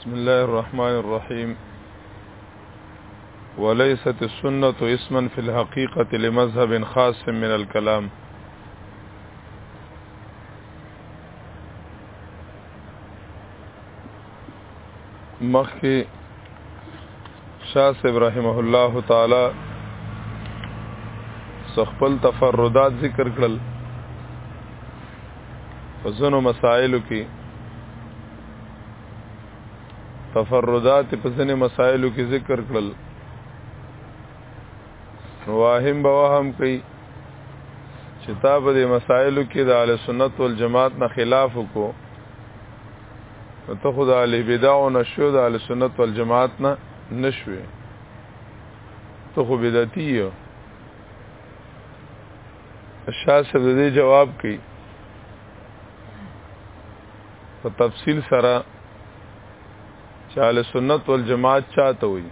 بسم الله الرحمن الرحيم وليست السنة اسما في الحقيقة لمذهب خاص من الكلام مخکې شاه صاحب رحمه الله تعالی سخپل تفردات ذکر کړل وزنو مسائلو کې تفردات په ځنې مسائلو کې ذکر کړل نو واهم به وهم کوي چې تا په دې مسایلو کې د اهل سنت والجماعت نه خلاف وکړو نو ته خدای اهل بدع او نشو د اهل سنت والجماعت نه نشوي ته خو بدعتي یو شاه صاحب دې جواب کوي په تفصیل سره چې اهل سنت والجماعت چاته وي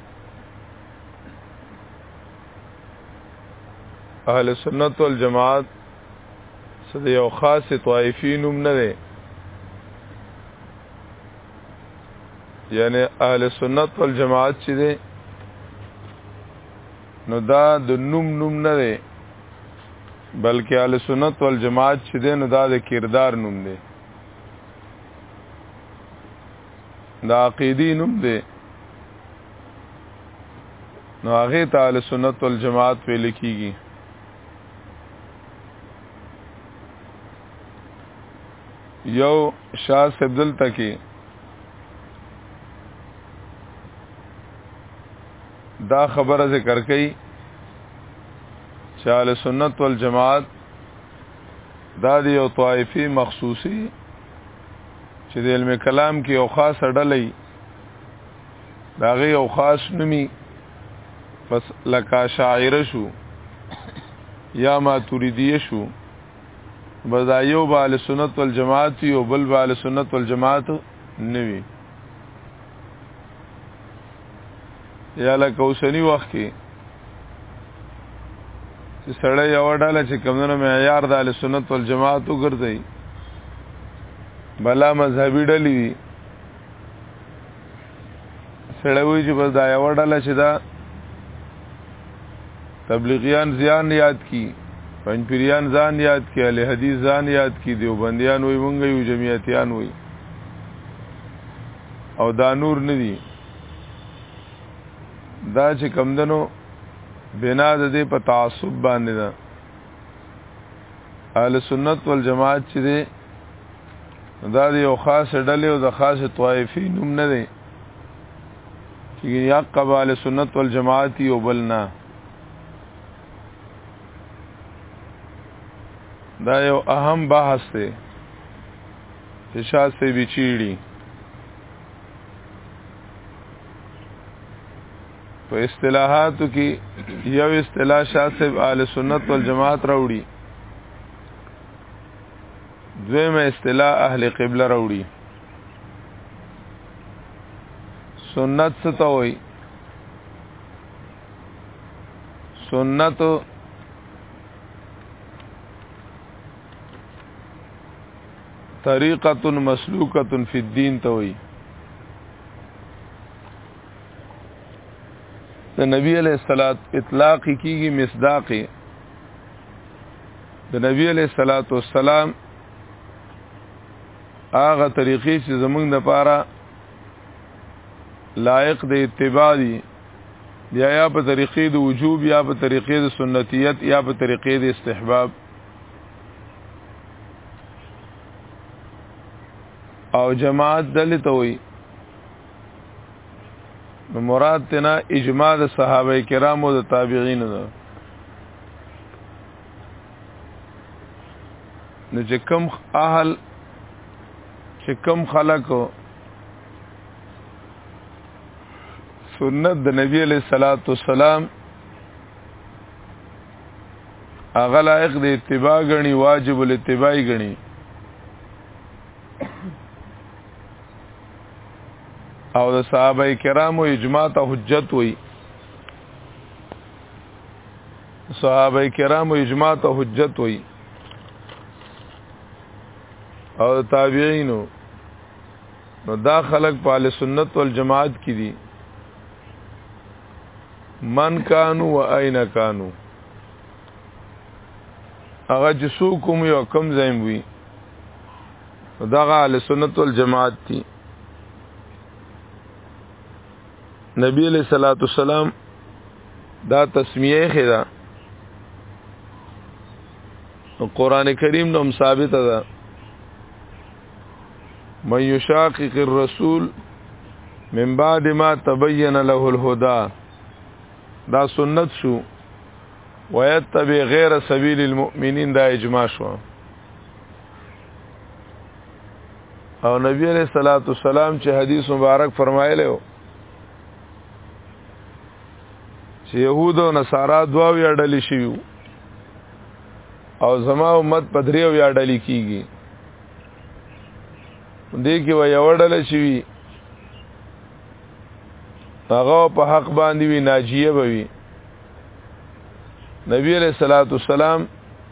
اهل سنت والجماعت صد یو خاص طائفی نوم نه دی یعنی اهل سنت والجماعت چې دی نو دا د نوم نوم نه دی بلکې اهل سنت والجماعت چې دی نو دا د کردار نوم دی دا عقیدی نوم دی نو هغه تعالی سنت والجماعت ویل کیږي یو شاه سبدل تکي دا خبره ذکر کړي چې اهل سنت والجماعت دا دی یو طائفي مخصوصي چې د علم کلام کې یو خاص ډلې دا غي او خاص نومي پس لکا شاعر شو یا ما تريدي شو بدا یو بال سنت والجماعت یو بل بال سنت والجماعت نوي یا لکه اوسنی وخت کې چې سړی یو ډاله چې کمونه معیار د اهل سنت والجماعت وګرځي بلا مذهبي ډلې سړی وی چې بس دا یو ډله چې دا تبلیغیان زیان یاد کی پنځپیریان ځان یاد کی اهل حدیث ځان یاد کی دیوبندیان وی مونږ یو جمعیتیان وی او دا نور ندی دا چې کمدنو بنا د دې په تعصب باندې ده اهل سنت والجماعت چې دی دا د یو خاص ډلې او د خاص طائفې نوم نه دی چې یا قبال سنت والجماعت یو بل نه دا یو اهم بحث دی چې شاه سي بچیړي په اصطلاحاتو کې یو اصطلاح شاسب اهل سنت والجماعت راوړي دویمه اصطلاح اهل قبله راوړي سنت څه ته وایي سنت طریقه مسلوکه فی الدین ته وایي د نبی علیہ الصلات اطلاق کیږي مصداق د نبی علیہ الصلات والسلام هغه طریقې چې زمونږ د پاره لایق د اتباع دي بیا یا په طریقې د وجوب یا په طریقې د سنتیت یا په طریقې د استحباب او جماعت دلته وي نو مراد تینا اجماع د صحابه کرامو د تابعین ده نو چې کم اهل چې کم خلق سنت د نبی علیہ الصلات والسلام اغه لایق د اتباع غني واجب الاتباع غني او د صحابه کرامو اجماع ته حجت وي صحابه کرامو اجماع ته حجت وي او تابعینو نو دا خلق په اهل سنت والجماعت کې دي من کانو و اين کانو هغه جسو کوم یو کم زایم وي دغه اهل سنت والجماعت دي نبی علیہ الصلوۃ والسلام دا تسمیه خدا قران کریم نوم ثابت ده من یشاقق الرسول من بعد ما تبین له الهدى دا سنت شو ويتبع غیر سبیل المؤمنین دا اجماع شو او نبی علیہ الصلوۃ والسلام چې حدیث مبارک فرمایلی و چې يهود او نصارا دوا وی اړل شي او زما امت پدریو وی اړل کیږي دې کې وی اړل شي هغه په حق باندې وی ناجیه بوي نبی علیہ الصلوۃ والسلام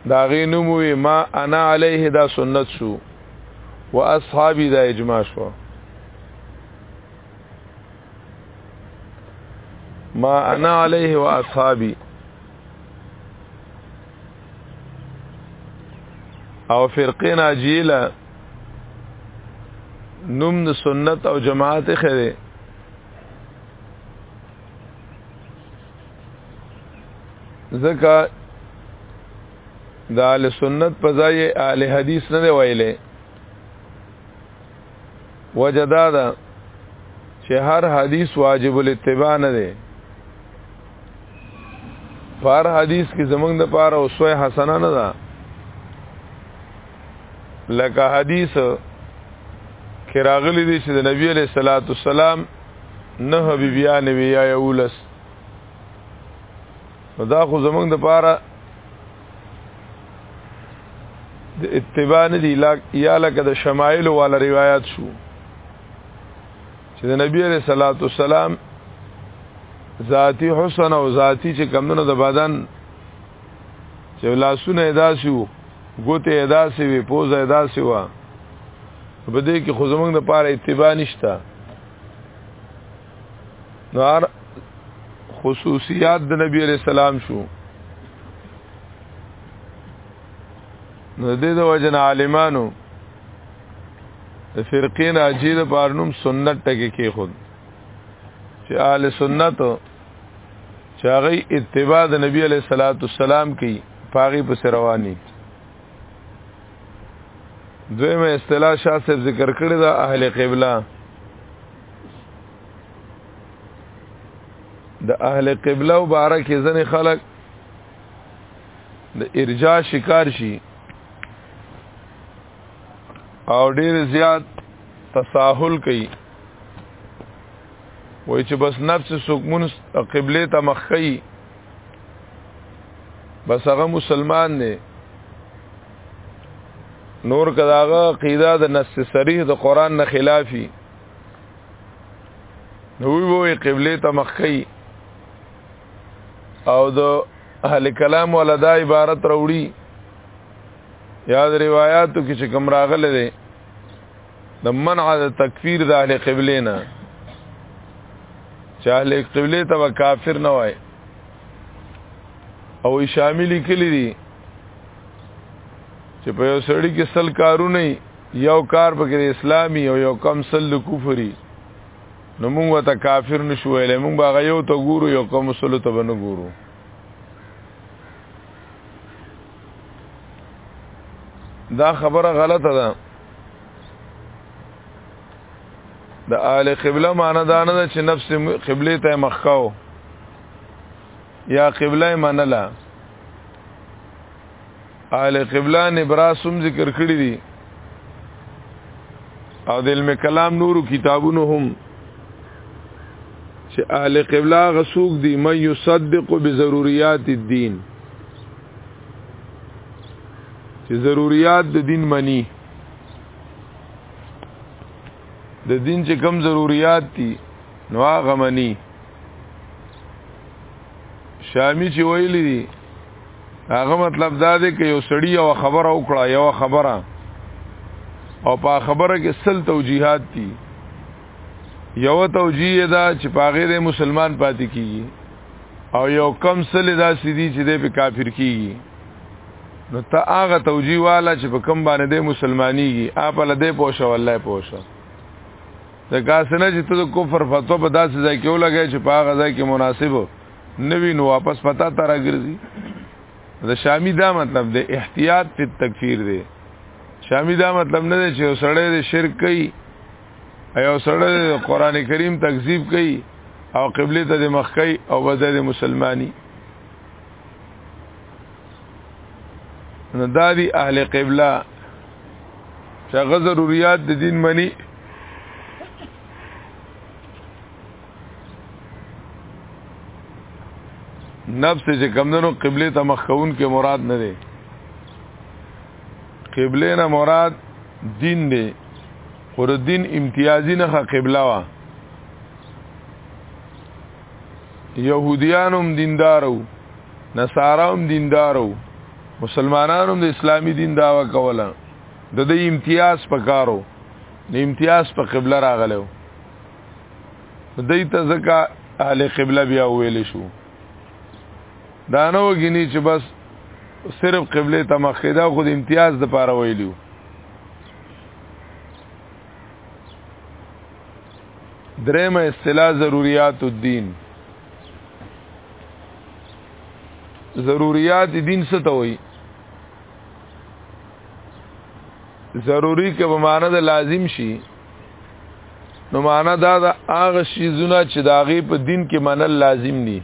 دا غي نوم وي ما انا عليه دا سنت شو واصحابي دا اجماع شو ما انا عليه واصحابي او فرقه ناجیله نوم د سنت او جماعت خره ځکه د اهل سنت په ځای اهل حدیث نه دی ویلې وجدا ده چې هر حدیث واجب الاتباع نه دی فار حدیث کې زمنګ د پاره اوسوه حسنه نه ده لکه حدیث کې راغلي دي چې د نبی علیہ الصلوۃ والسلام نه بیبیانې وی یا یولس نو دا خو زمونږ د پاره د اتباع نه دی لاک یا لکه د شمایل والا روایت شو چې د نبی علیہ الصلوۃ والسلام ذاتی حسن او ذاتی چې کمونو د بدن چې لاسونه ادا شو ګوته ادا سی وی پوز ادا سی وا په دې کې خو زمونږ د پاره اتباع نشته نو هر خصوصیات د نبی علیہ السلام شو نو د دې د وجن عالمانو د فرقین اجی د پارنوم سنت ټکی کې خود چې اهل سنت چې هغه اتباع د نبی علیہ الصلوۃ والسلام کوي پاغي په رواني دویمه اصطلاح شاه صاحب ذکر کړی دا اهل قبله د اهل قبله او بارک ځن خلق د ارجاع شکار شي او ډیر زیات تساهل کوي وای چې بس نفس سکمون قبله ته مخ کوي بس هغه مسلمان دی نور کداغه قیدا د نص صریح د قران نه خلافی نو وی وی قبله ته مخکی او د اهل کلام ولدا عبارت وروړي یاد روایتو کې چې کوم راغله ده د منع د تکفیر د اهل قبله نه چې اهل قبله ته کافر نه وای او شامل کلی دي چې په یو سړی کې سل کارونه یو کار پکې اسلامي او یو کم سل کفري نو موږ ته کافر نشو ویلې موږ باغ یو ته ګورو یو کم سل ته بنو ګورو دا خبره غلطه ده د آل قبله معنی دا نه ده چې نفس قبله ته مخکاو یا قبله منله آل قبله نبراسم ذکر کړی دي او د علم کلام نورو کتابونو هم چې اهل قبله غسوق دي مې يصدق بضروريات الدين چې ضرورت د دین منی د دین چې کم ضرورت دي نو هغه منی شامی چې ویلی دي هغه مطلب دا دی چې یو سړی یو خبره وکړه یو خبره او په خبره کې سل توجیهات دي یو توجیه دا چې پاغه د مسلمان پاتې کیږي او یو کم سل دا سدي چې د کافر کیږي نو ته هغه توجیه والا چې په کم باندې د مسلمانېږي اپ له دې پوښه والله پوښه د کاسنه چې ته د کفر فتوا په داسې ځای کې ولګې چې په هغه ځای کې مناسب نوی نو واپس پتا تر ګرځي د شامی دا مطلب د احتیاط په تکفیر دی شامی دا مطلب نه دی چې سړی د شرک کوي ایو سره قران کریم تکذیب کوي او قبله ته د مخ کوي او وځي د مسلمانی نو دا دی اهل قبله چې غزه ضرورت د دین منی نفس چې کمندونو قبله ته مخ کون کې مراد نه دی قبله نه مراد دین دی خو د دین امتیازی نه قبله وا يهوديانم دیندارو نصاراوم دیندارو مسلمانانو د اسلامی دین داوا کوله د دې امتیاز پکارو د امتیاز په قبله راغلو د دې ته ځکه اهل قبله بیا ویل شو دا نو غني چې بس صرف قبله ته مخیدا خود امتیاز د پاره ویلو درېمه اصطلاح ضرورت الدین ضرورت دین څه ته وایي ضروری که به معنی د لازم شي نو معنا دا دا هغه شیزونه چې دا غي په دین کې منل لازم دي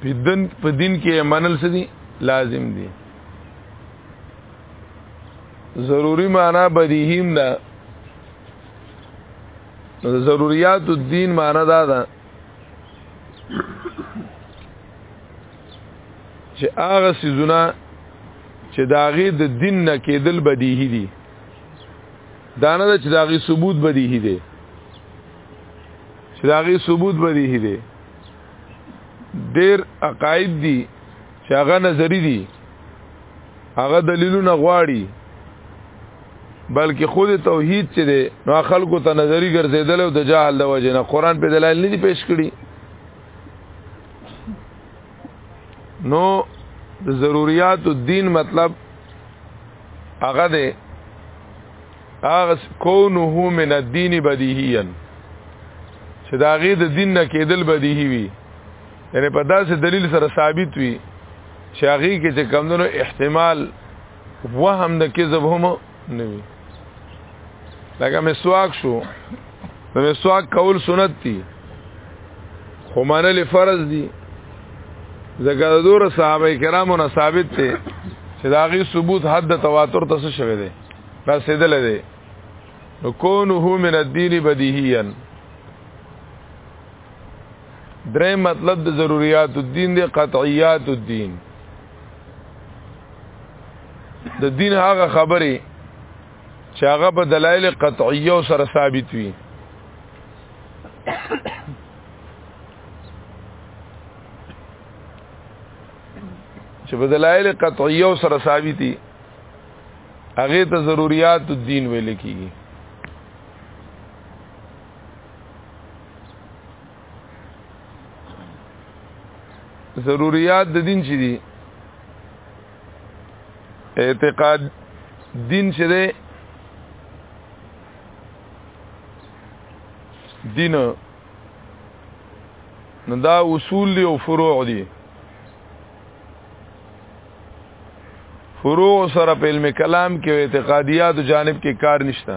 په دین په دین کې منل څه دي لازم دي ضروری معنا بدیهیم ده ضروریات الدین معنا دا ده چې هغه سيزونه چې داغه د دین نه کېدل بدیهی دي دا نه چې داغه ثبوت بدیهی دي چې داغه ثبوت بدیهی دي ډېر عقاید دي چې هغه نظری دي هغه دلیلونه غواړي بلکې خود توحید چې دی نو خلکو ته نظری ګرځیدل او د جهل د وجې نه قران په دلایل نه دي پیش کړي نو د ضرورت الدين مطلب هغه ده هغه کونه من الدين بديهيا چې دا غي د دین نه کېدل بدیهي وي یعنی په داسې دلیل سره ثابت وي چې هغه کې چې کمونو احتمال وهم د کذب هم نه وي لکه مسواک شو نو مسواک کول سنت دي خو منل فرض دي ځکه د دور صحابه کرامو نه ثابت دي چې دا غي ثبوت حد د تواتر ته شوی دی رسیدل دی نو کونه من الدین بدیهیا درې مطلب د ضرورت الدین دی قطعیات الدین د دین هغه خبره چې هغه په دلایل قطعیه سره ثابت وي چې په دلایل قطعیه سره ثابت دي هغه ته ضرورت الدین ویل کیږي ضروريات د دین چې دي اعتقاد دین چې دی دین نو دا اصول دی او فروع دي فروع سره په علم کلام کې اعتقادیات جانب کې کار نشته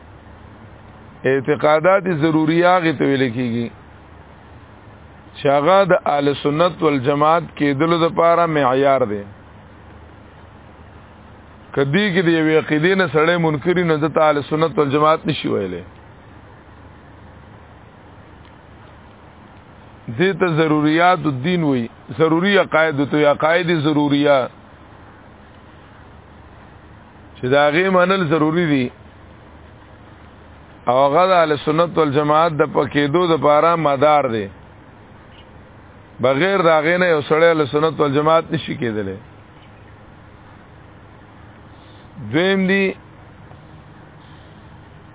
اعتقادات ضروریه غي ته ویل کیږي شاغه د اهل سنت والجماعت کې دلو د پاره معیار دی کدی کې دی وی عقیدې نه سړی منکری نه د اهل سنت والجماعت نشي ویلې دې ته ضرورت الدین وی ضروری عقاید ته عقاید ضروریه چې دا غي منل ضروری دي او هغه د اهل سنت والجماعت د پکېدو د پاره مدار دی بغیر دا غي نه یو سړی اهل سنت والجماعت نشي کېدلی دویم دی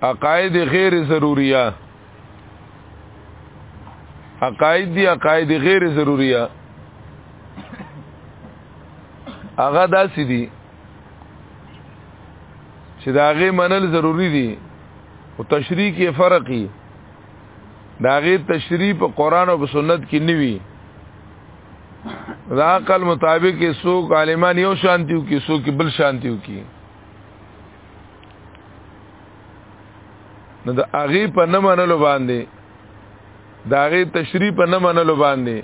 عقاید غیر ضروریه عقاید دی عقاید غیر ضروریه هغه داسې دي چې دا غي منل ضروری دي او تشریح کې فرقي دا غي تشریح په قران او سنت کې نیوي دا عقل مطابق سو عالمان یو شانتیو کې سو کې بل شانتیو کې نو د اغه په نه منلو باندې دا غي تشریح په نه منلو باندې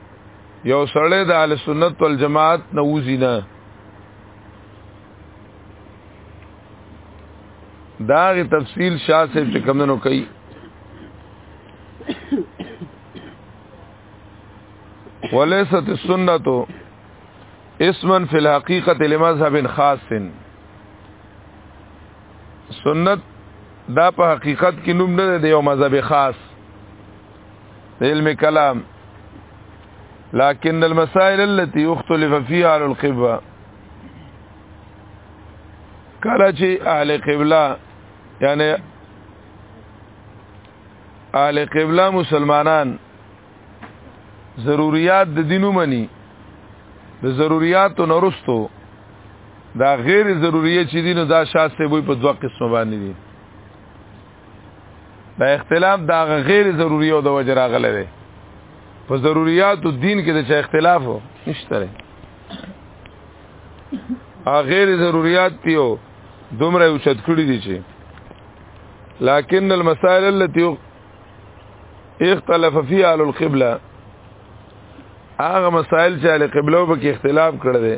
یو سړی د اهل سنت والجماعت نوځي نه داغه تفصیل شاه صاحب چې کمنو کوي وليست السنه اسما في الحقيقه لمذهب خاص سنت دا په حقیقت کې نوم نه دی یو مذهب خاص علم کلام لكن المسائل التي يختلف فيها اهل القبله کله چې اهل قبله یعنی اهل قبله مسلمانان ضرورت د دینو منی د ضرورت نورستو دا غیر ضروریه چې دینو دا شاسته وي په دوه قسم باندې دي دا اختلاف دا غیر ضروری او د وجه راغلی دی په ضروریات الدین کې د چا اختلاف نشته لري ا غیر ضروریات دیو دومره اوچت کړی دي چې لكن المسائل التي اختلف فيها اهل القبلة هغه مسائل چې اهل قبله وبکې اختلاف کړی دي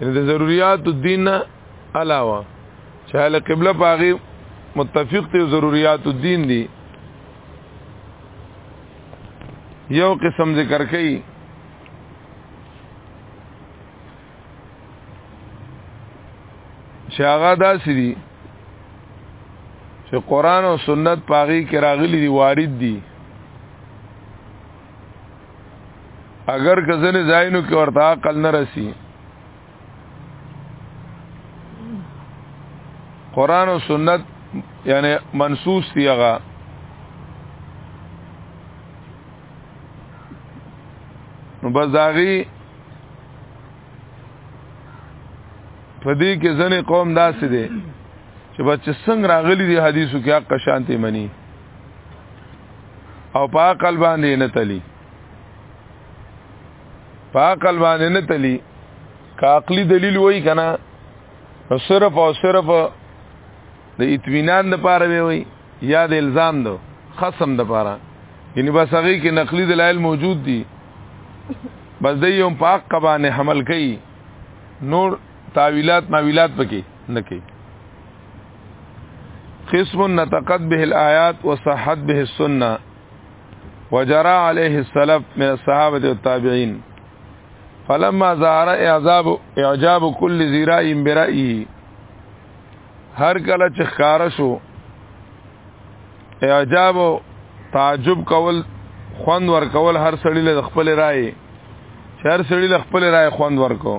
یعنی د ضرورت الدین علاوه چې اهل قبله پاغي متفق ته ضرورت الدین دي یو قسم ذکر کړي چې هغه داسې دي چې قران او سنت پاغي کې راغلي دي وارد دي اگر کزنه زاینو کې ورته عقل نه رسی قران او سنت یعنی منصوص دی هغه نو بزاغي پدې کې ځنې قوم داسې دي چې بچ څنګه راغلي دي حدیثو کې حق شانتي مني او په عقل باندې نه تلی په عقل باندې نه تلی کا عقلی دلیل وای کنه نو صرف او صرف د اطمینان د پاره وی یا د الزام دو خصم د پاره یعنی بس هغه کې نقلی دلایل موجود دي بس د یو پاک قبانه حمل کوي نور تعویلات ماویلات پکې نکی قسم نتقد به الآيات وصحت به السنة وجرى عليه السلف من الصحابة والتابعين فلما ظهر اعجاب اعجاب كل ذي راي برأيه هر کله چې ښکار شو اعجاب او تعجب کول خوند ور کول هر سړی له خپل رائے هر سړی له خپل رائے خوند ورکو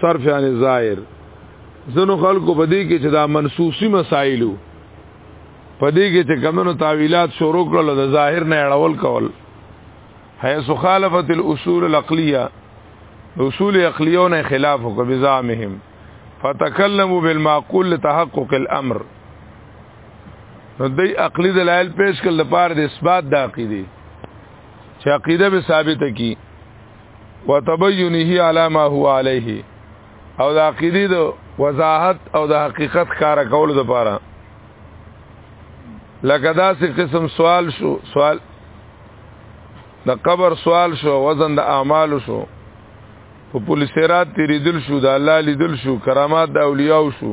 صرف یعنی ظاهر زنو خلکو په دې کې چې دا منسوسی مسائلو په دې کې چې کمنو تعویلات شروع کړل د ظاهر نه اړول کول حيث خالفت الاصول العقليه اصول عقليون خلاف کو بزامهم فتكلموا بالمعقول لتحقق الامر نو دې عقلي دلایل پیش کړل لپاره د اثبات د عقیده چې عقیده به ثابته کی وتبينه على ما هو عليه او د عقیدې د وضاحت او د حقیقت کار کول د پاره لکه دا سه قسم سوال شو سوال د قبر سوال شو وزن د اعمال شو په پولیسرات تیریدل شو د الله لیدل شو کرامات د اولیاء شو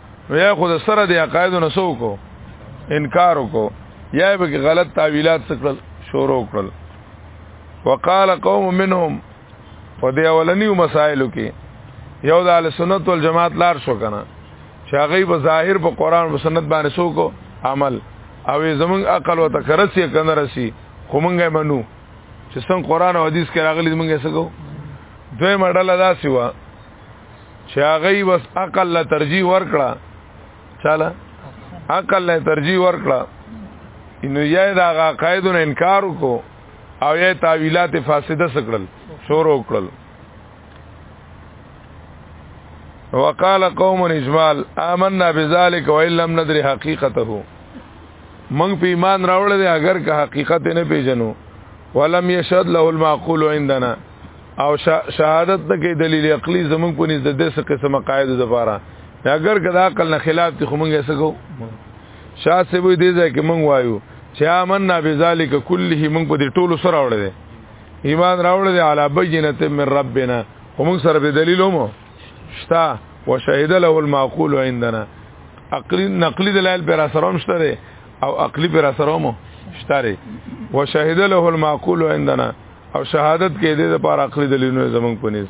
نو یا خود سره د عقاید نو سو کو انکار کو یا به غلط تعویلات سکل شروع کړل وقال قوم منهم په دې اولنی مسائلو کې یو د اهل سنت والجماعت لار شو کنه چې هغه په ظاهر په قران او سنت باندې سو کو عمل او زمونږ عقل او تکرسی کنه رسی خو مونږه منو چې څنګه قران او حدیث کې راغلي مونږه سکو دوی مړه لدا سیوا چې هغه وس عقل له ترجیح ورکړه چاله عقل له ترجیح ورکړه انو یې دا عقایدو نه انکار وکړو او یې تعویلات فاسده سکړل شروع وکړل وقال قوم اجمال آمنا بذلك وان لم ندري حقيقته من په ایمان راوړل دي اگر که حقیقت نه پیژنو ولم يشهد له المعقول عندنا او شهادت نه کې دلیل عقلی زمون په نس د دې قسمه قاعده لپاره اگر کدا عقل نه خلاف ته خمونږه سکو شاه سی وې دې ځای کې مونږ وایو چې آمنا بذالک کله مونږ په دې ټولو سره وړل دي ایمان راوړل دي علی بینه من ربنا هم سره به دلیل مو شتا وشهد له المعقول عندنا عقلی نقلی دلایل پر اثر هم شته او عقلی پر اثر هم شته وشهد له المعقول عندنا او شهادت کې دې لپاره عقلي دلیلونه زمونږ پنيز